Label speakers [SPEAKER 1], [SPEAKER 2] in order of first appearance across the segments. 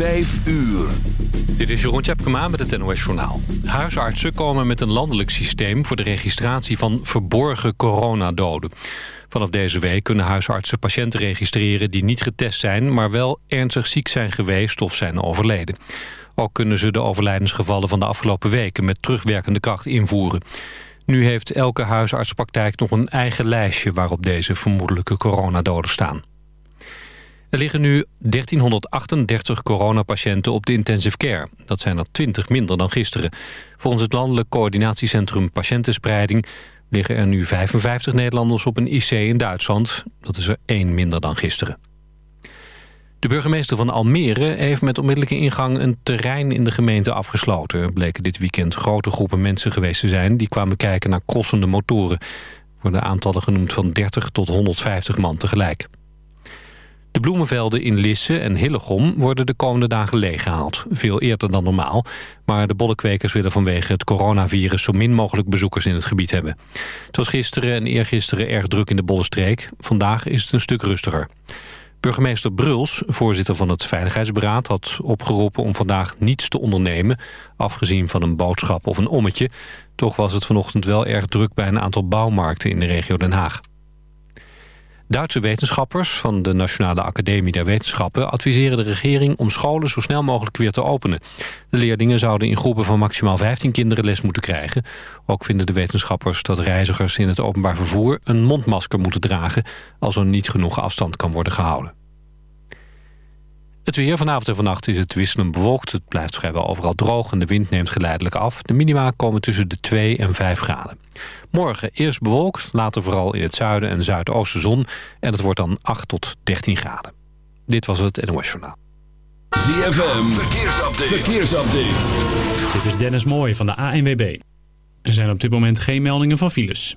[SPEAKER 1] 5 uur.
[SPEAKER 2] Dit is Jeroen Tjepkema met het NOS Journaal. Huisartsen komen met een landelijk systeem voor de registratie van verborgen coronadoden. Vanaf deze week kunnen huisartsen patiënten registreren die niet getest zijn... maar wel ernstig ziek zijn geweest of zijn overleden. Ook kunnen ze de overlijdensgevallen van de afgelopen weken met terugwerkende kracht invoeren. Nu heeft elke huisartspraktijk nog een eigen lijstje waarop deze vermoedelijke coronadoden staan. Er liggen nu 1338 coronapatiënten op de intensive care. Dat zijn er 20 minder dan gisteren. Volgens het Landelijk Coördinatiecentrum Patiëntenspreiding... liggen er nu 55 Nederlanders op een IC in Duitsland. Dat is er één minder dan gisteren. De burgemeester van Almere heeft met onmiddellijke ingang een terrein in de gemeente afgesloten. Er bleken dit weekend grote groepen mensen geweest te zijn die kwamen kijken naar crossende motoren. Er worden aantallen genoemd van 30 tot 150 man tegelijk. De bloemenvelden in Lisse en Hillegom worden de komende dagen leeggehaald. Veel eerder dan normaal, maar de bollenkwekers willen vanwege het coronavirus zo min mogelijk bezoekers in het gebied hebben. Het was gisteren en eergisteren erg druk in de bollenstreek. Vandaag is het een stuk rustiger. Burgemeester Bruls, voorzitter van het Veiligheidsberaad... had opgeroepen om vandaag niets te ondernemen... afgezien van een boodschap of een ommetje. Toch was het vanochtend wel erg druk bij een aantal bouwmarkten in de regio Den Haag. Duitse wetenschappers van de Nationale Academie der Wetenschappen... adviseren de regering om scholen zo snel mogelijk weer te openen. De leerlingen zouden in groepen van maximaal 15 kinderen les moeten krijgen. Ook vinden de wetenschappers dat reizigers in het openbaar vervoer... een mondmasker moeten dragen als er niet genoeg afstand kan worden gehouden. Het weer vanavond en vannacht is het wisselend bewolkt. Het blijft vrijwel overal droog en de wind neemt geleidelijk af. De minima komen tussen de 2 en 5 graden. Morgen eerst bewolkt, later vooral in het zuiden en zuidoosten zon. En het wordt dan 8 tot 13 graden. Dit was het NOS Journaal.
[SPEAKER 1] ZFM, verkeersupdate. verkeersupdate.
[SPEAKER 3] Dit is Dennis Mooij van de ANWB. Er zijn op dit moment geen meldingen van files.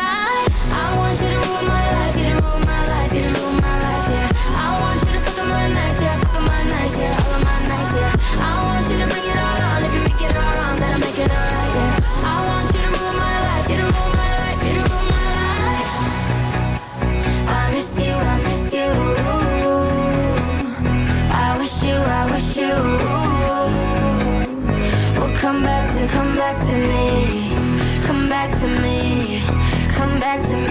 [SPEAKER 4] back to me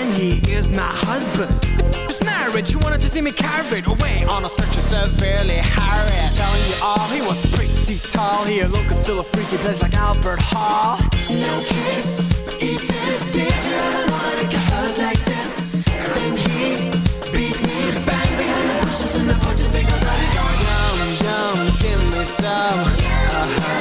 [SPEAKER 4] and
[SPEAKER 5] he is my husband. This marriage, you wanted to see me carried away on a stretcher severely harried. Telling you all, he was pretty tall. He looked and feel a freaky place like Albert Hall. No kisses, eat this. Did you ever wanna get hurt like this? Then he beat me bang behind the bushes in the bushes because I be going. jump, jump, give me some. Uh-huh.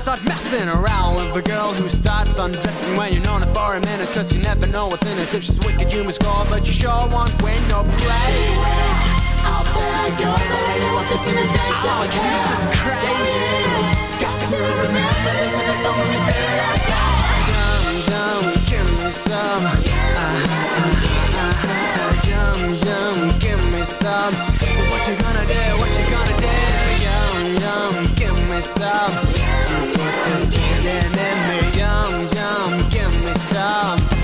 [SPEAKER 6] start messing around with a girl who starts undressing when you're known it for a minute. Cause you never know what's in it. If she's wicked, you must call, but you sure won't win no praise. Oh, Jesus Christ. Got to remember this, it's. Yum, yum, give me some. Uh, uh, uh, yum, yum, give me some. So what you gonna do, what you gonna do? yum, give me some. Yum, yum, give me some.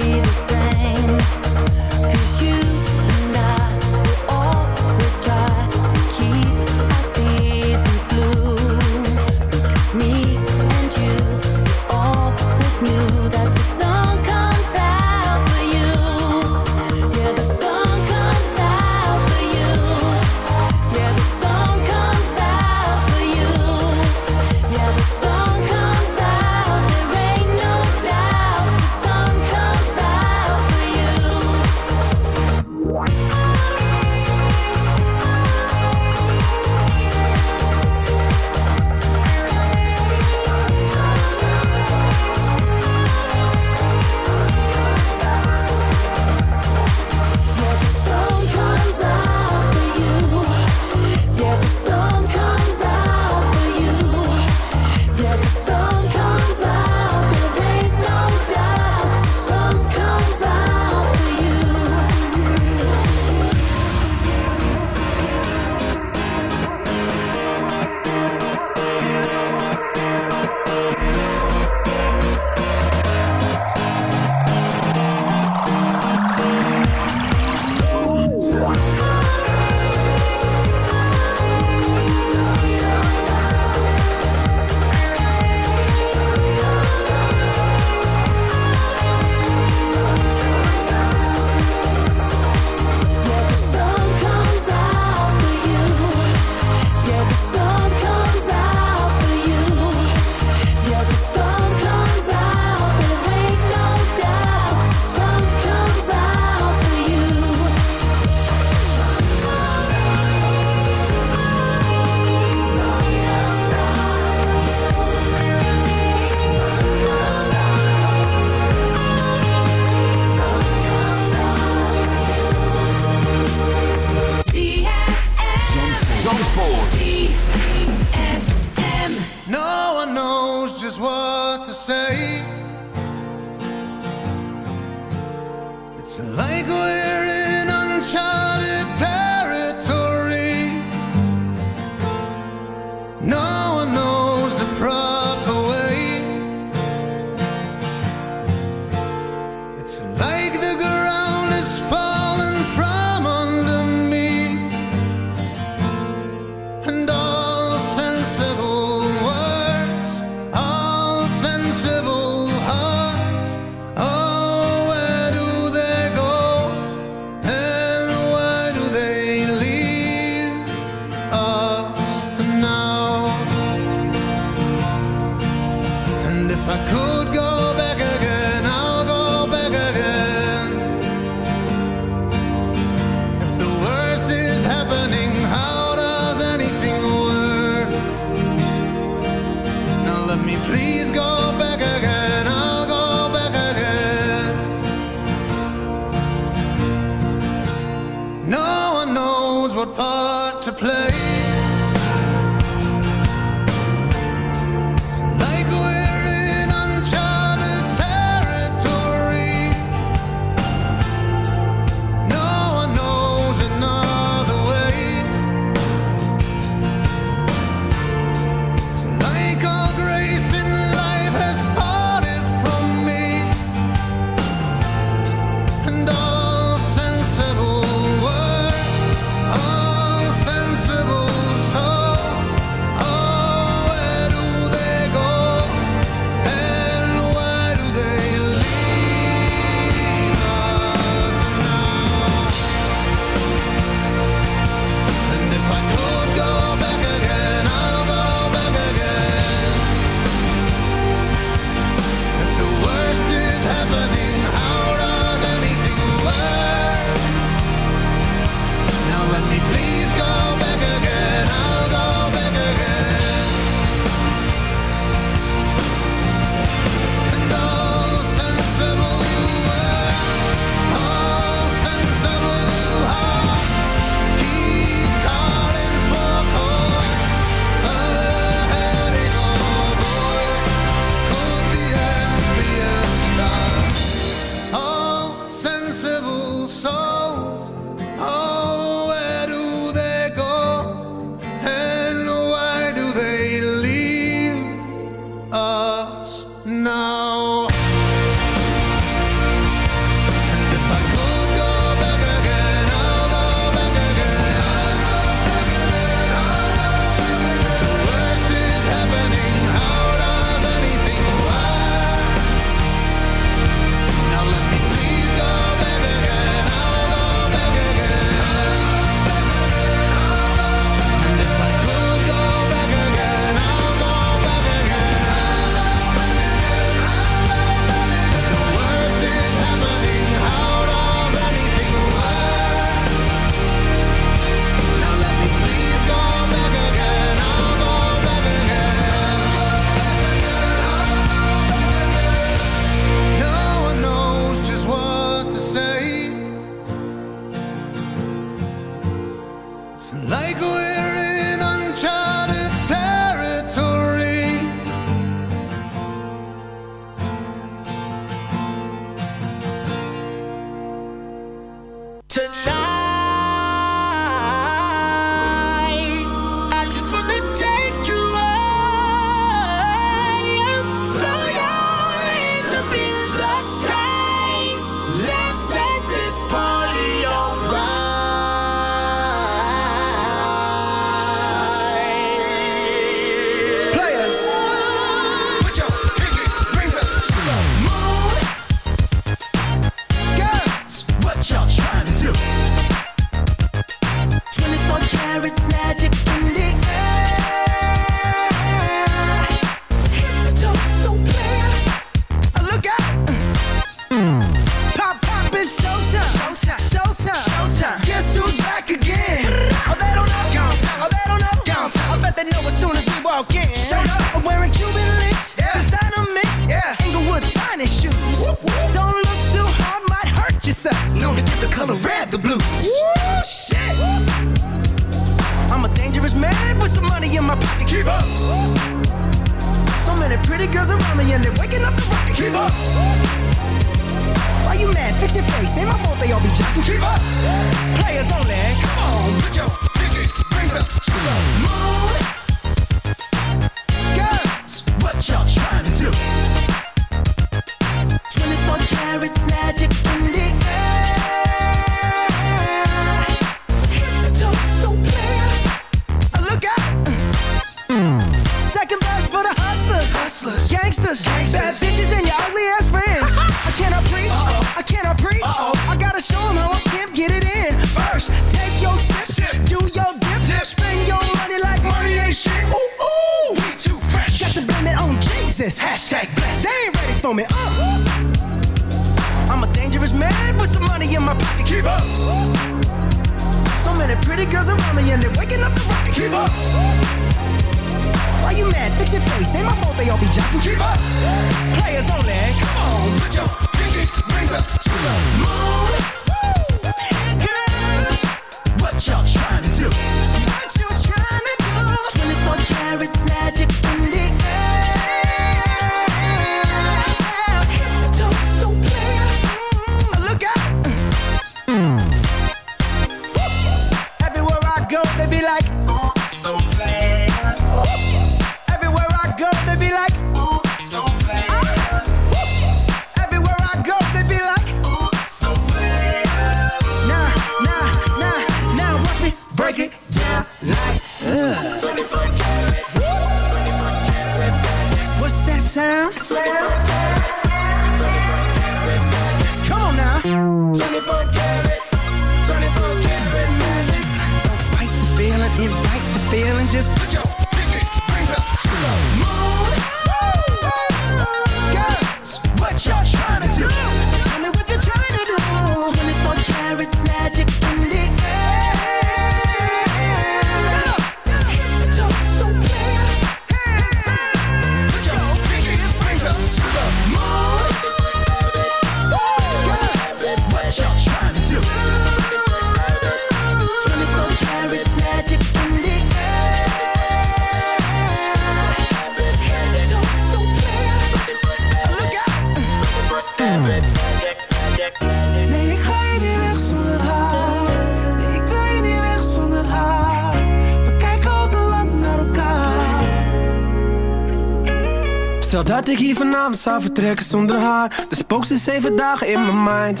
[SPEAKER 7] ik hier vanavond zou vertrekken zonder haar. Dus spook ze zeven dagen in mijn mind.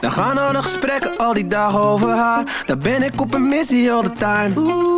[SPEAKER 7] Dan gaan alle nog gesprekken al die dagen over haar. Dan ben ik op een missie all the time.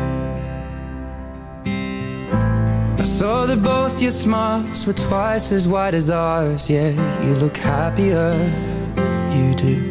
[SPEAKER 6] Your smiles were twice as wide as ours. Yeah, you look happier. You do.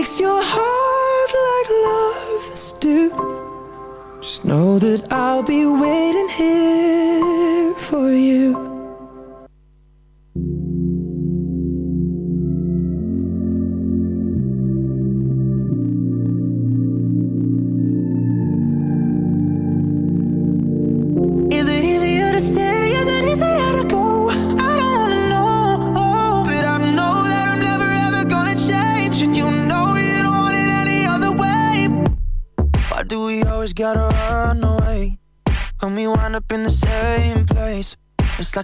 [SPEAKER 6] breaks your heart like lovers do, just know that I'll be waiting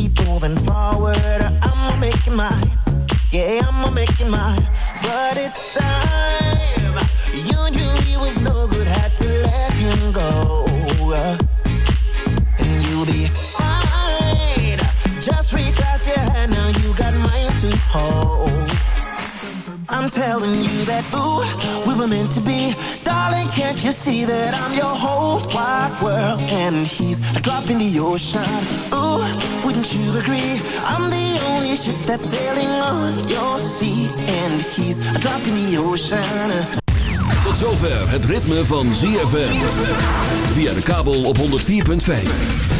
[SPEAKER 8] keep moving forward. I'ma make it mine. Yeah, I'ma make it mine. But it's time. You knew he was no good. Had to let him go. Telling you that, ooh, we were meant to be. Darling, can't you see that I'm your whole wide world? And he's a drop in the ocean. Ooh, wouldn't you agree? I'm the only ship that's sailing on your sea. And he's a drop in the ocean.
[SPEAKER 1] Tot zover het ritme van ZFM. Via de kabel op 104.5.